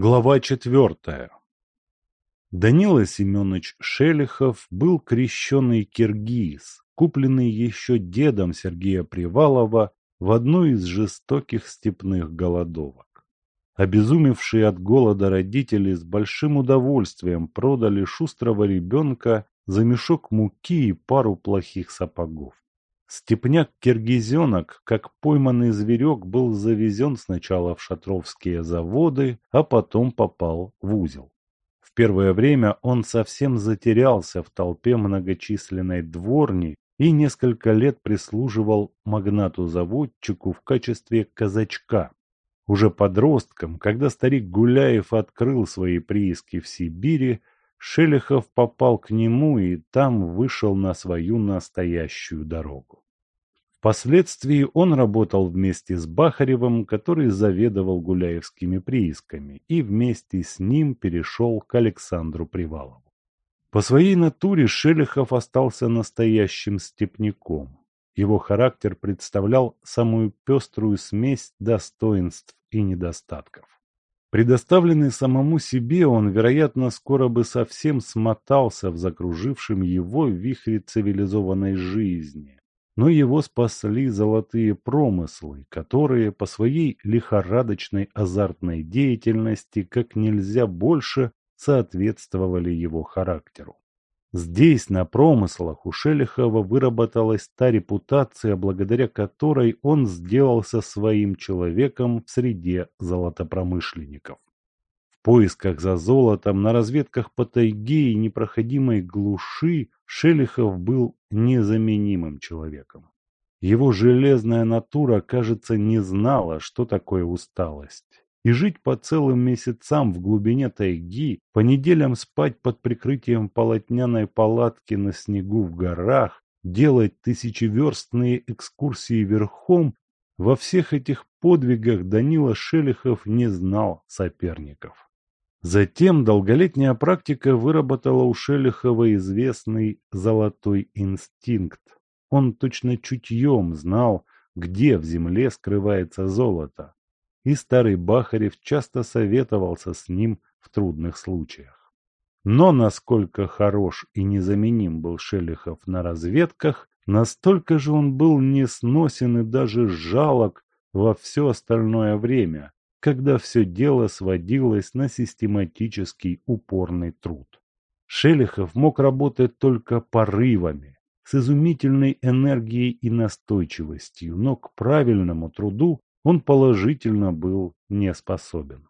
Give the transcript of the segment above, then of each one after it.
Глава четвертая. Данила Семенович Шелихов был крещеный киргиз, купленный еще дедом Сергея Привалова в одну из жестоких степных голодовок. Обезумевшие от голода родители с большим удовольствием продали шустрого ребенка за мешок муки и пару плохих сапогов. Степняк-киргизенок, как пойманный зверек, был завезен сначала в шатровские заводы, а потом попал в узел. В первое время он совсем затерялся в толпе многочисленной дворни и несколько лет прислуживал магнату-заводчику в качестве казачка. Уже подростком, когда старик Гуляев открыл свои прииски в Сибири, Шелехов попал к нему и там вышел на свою настоящую дорогу. Впоследствии он работал вместе с Бахаревым, который заведовал гуляевскими приисками, и вместе с ним перешел к Александру Привалову. По своей натуре Шелехов остался настоящим степняком. Его характер представлял самую пеструю смесь достоинств и недостатков. Предоставленный самому себе, он, вероятно, скоро бы совсем смотался в закружившем его вихре цивилизованной жизни. Но его спасли золотые промыслы, которые по своей лихорадочной азартной деятельности как нельзя больше соответствовали его характеру. Здесь, на промыслах, у Шелихова выработалась та репутация, благодаря которой он сделался своим человеком в среде золотопромышленников. Поисках за золотом, на разведках по тайге и непроходимой глуши Шелихов был незаменимым человеком. Его железная натура, кажется, не знала, что такое усталость и жить по целым месяцам в глубине тайги, по неделям спать под прикрытием полотняной палатки на снегу в горах, делать тысячеверстные экскурсии верхом, во всех этих подвигах Данила Шелихов не знал соперников. Затем долголетняя практика выработала у Шелихова известный «золотой инстинкт». Он точно чутьем знал, где в земле скрывается золото, и старый Бахарев часто советовался с ним в трудных случаях. Но насколько хорош и незаменим был Шелихов на разведках, настолько же он был несносен и даже жалок во все остальное время, когда все дело сводилось на систематический упорный труд. Шелихов мог работать только порывами, с изумительной энергией и настойчивостью, но к правильному труду он положительно был не способен.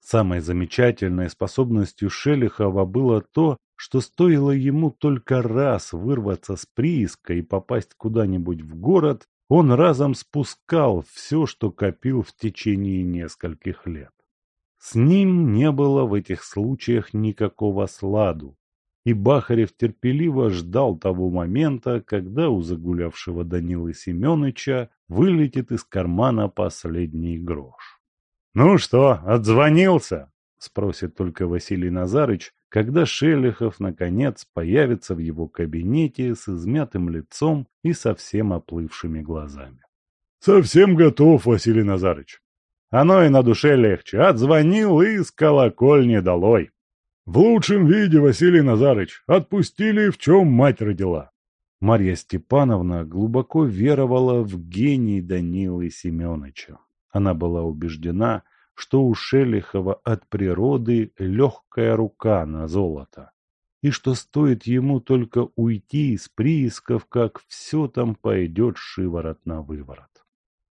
Самой замечательной способностью Шелихова было то, что стоило ему только раз вырваться с прииска и попасть куда-нибудь в город, он разом спускал все, что копил в течение нескольких лет. С ним не было в этих случаях никакого сладу, и Бахарев терпеливо ждал того момента, когда у загулявшего Данилы Семеновича вылетит из кармана последний грош. «Ну что, отзвонился?» — спросит только Василий Назарыч, когда Шелихов, наконец, появится в его кабинете с измятым лицом и совсем оплывшими глазами. «Совсем готов, Василий Назарыч. Оно и на душе легче. Отзвонил и с колокольни долой». «В лучшем виде, Василий Назарыч. Отпустили, в чем мать родила». Марья Степановна глубоко веровала в гений Данилы Семеновича. Она была убеждена, что у Шелихова от природы легкая рука на золото, и что стоит ему только уйти из приисков, как все там пойдет шиворот на выворот.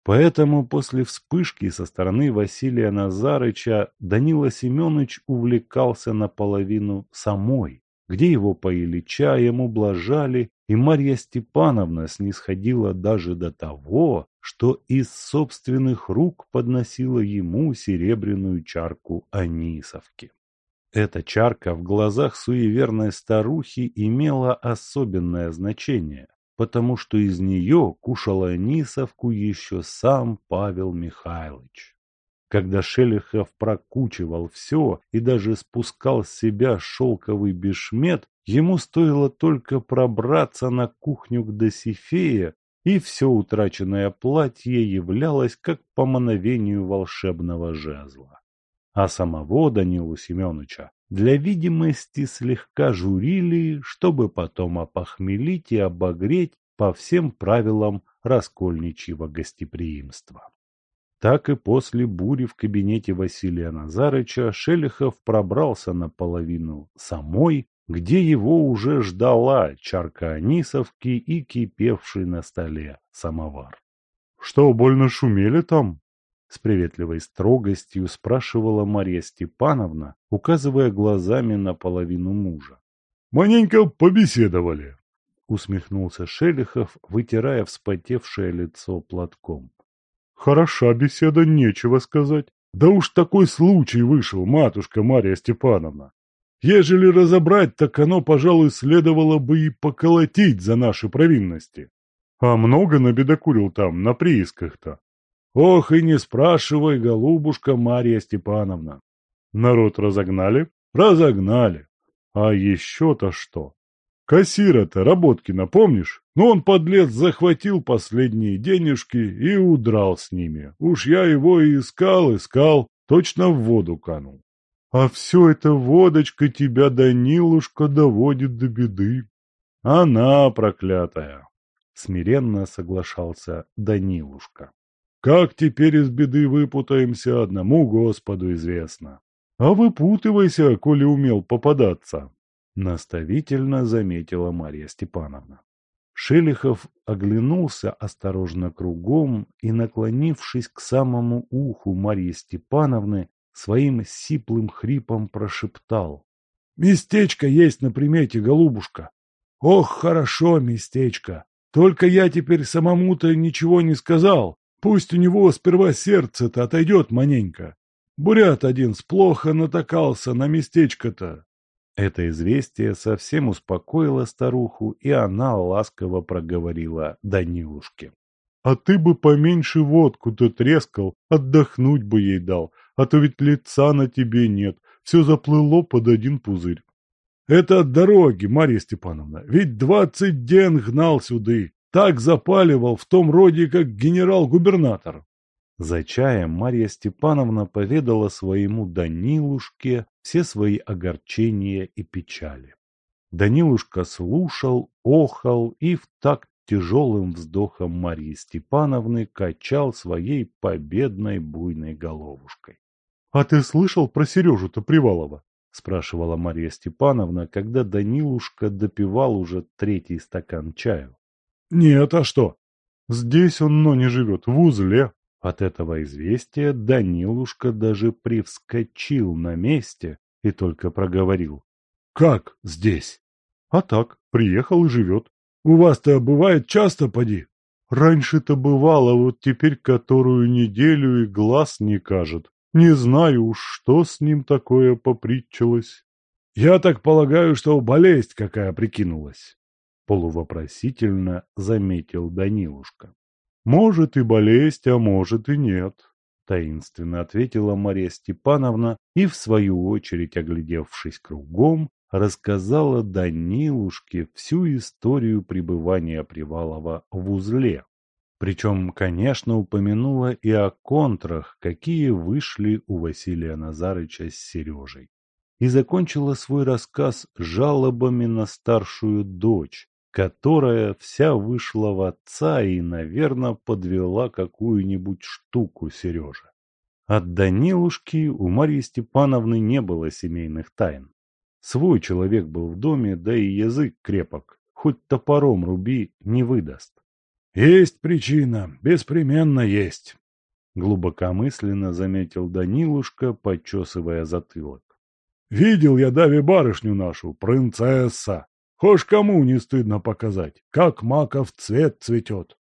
Поэтому после вспышки со стороны Василия Назарыча Данила Семенович увлекался наполовину самой, где его поили чаем, ублажали, и Марья Степановна снисходила даже до того, что из собственных рук подносила ему серебряную чарку анисовки. Эта чарка в глазах суеверной старухи имела особенное значение, потому что из нее кушал Анисовку еще сам Павел Михайлович. Когда Шелихов прокучивал все и даже спускал с себя шелковый бешмет, ему стоило только пробраться на кухню к Досифея, и все утраченное платье являлось как по мановению волшебного жезла. а самого Данилу Семеновича для видимости слегка журили, чтобы потом опохмелить и обогреть по всем правилам раскольничьего гостеприимства. Так и после бури в кабинете Василия Назарыча Шелихов пробрался наполовину самой, где его уже ждала чарка анисовки и кипевший на столе самовар. — Что, больно шумели там? — с приветливой строгостью спрашивала Марья Степановна, указывая глазами на половину мужа. — Маненько побеседовали, — усмехнулся Шелихов, вытирая вспотевшее лицо платком. Хороша беседа, нечего сказать. Да уж такой случай вышел, матушка Марья Степановна. Ежели разобрать, так оно, пожалуй, следовало бы и поколотить за наши провинности. А много набедокурил там, на приисках-то. Ох, и не спрашивай, голубушка Марья Степановна. Народ разогнали? Разогнали. А еще-то что? Кассира-то, Работкина, помнишь? Ну, он, подлец, захватил последние денежки и удрал с ними. Уж я его и искал, искал, точно в воду канул. А все это водочка тебя, Данилушка, доводит до беды. Она проклятая. Смиренно соглашался Данилушка. Как теперь из беды выпутаемся, одному Господу известно. А выпутывайся, коли умел попадаться. Наставительно заметила Марья Степановна. Шелихов оглянулся осторожно кругом и, наклонившись к самому уху Марьи Степановны, своим сиплым хрипом прошептал. — Местечко есть на примете, голубушка. Ох, хорошо местечко. Только я теперь самому-то ничего не сказал. Пусть у него сперва сердце-то отойдет маненько. Бурят один сплохо натакался на местечко-то. Это известие совсем успокоило старуху, и она ласково проговорила Данилушке. — А ты бы поменьше водку-то трескал, отдохнуть бы ей дал, а то ведь лица на тебе нет, все заплыло под один пузырь. — Это от дороги, Марья Степановна, ведь двадцать ден гнал сюды, так запаливал в том роде, как генерал-губернатор. За чаем Марья Степановна поведала своему Данилушке все свои огорчения и печали. Данилушка слушал, охал и в такт тяжелым вздохом Марьи Степановны качал своей победной буйной головушкой. — А ты слышал про Сережу-то Привалова? — спрашивала Марья Степановна, когда Данилушка допивал уже третий стакан чаю. — Нет, а что? Здесь он, но не живет, в узле. От этого известия Данилушка даже привскочил на месте и только проговорил. — Как здесь? — А так, приехал и живет. — У вас-то бывает часто, поди? — Раньше-то бывало, вот теперь которую неделю и глаз не кажет. Не знаю уж, что с ним такое попритчилось. — Я так полагаю, что болезнь какая прикинулась. Полувопросительно заметил Данилушка. «Может и болезнь, а может и нет», — таинственно ответила Мария Степановна и, в свою очередь, оглядевшись кругом, рассказала Данилушке всю историю пребывания Привалова в узле. Причем, конечно, упомянула и о контрах, какие вышли у Василия Назарыча с Сережей. И закончила свой рассказ жалобами на старшую дочь, которая вся вышла в отца и, наверное, подвела какую-нибудь штуку Сереже. От Данилушки у Марьи Степановны не было семейных тайн. Свой человек был в доме, да и язык крепок, хоть топором руби, не выдаст. «Есть причина, беспременно есть», — глубокомысленно заметил Данилушка, почесывая затылок. «Видел я Дави барышню нашу, принцесса. Хошь кому не стыдно показать, как маков цвет цветет.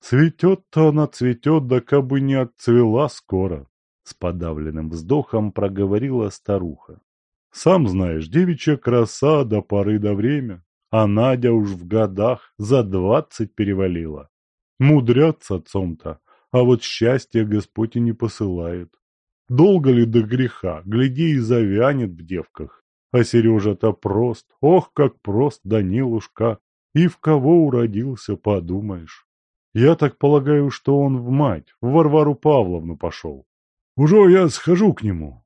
Цветет-то она цветет, да кабы не отцвела скоро. С подавленным вздохом проговорила старуха. Сам знаешь, девичья краса до поры до время, а Надя уж в годах за двадцать перевалила. Мудрят с отцом-то, а вот счастье Господь и не посылает. Долго ли до греха, гляди и завянет в девках. А Сережа-то прост, ох, как прост Данилушка, и в кого уродился, подумаешь. Я так полагаю, что он в мать, в Варвару Павловну пошел. Уже я схожу к нему.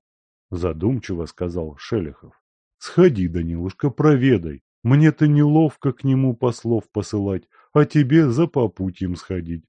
Задумчиво сказал Шелехов. Сходи, Данилушка, проведай. Мне-то неловко к нему послов посылать, а тебе за попутьем сходить.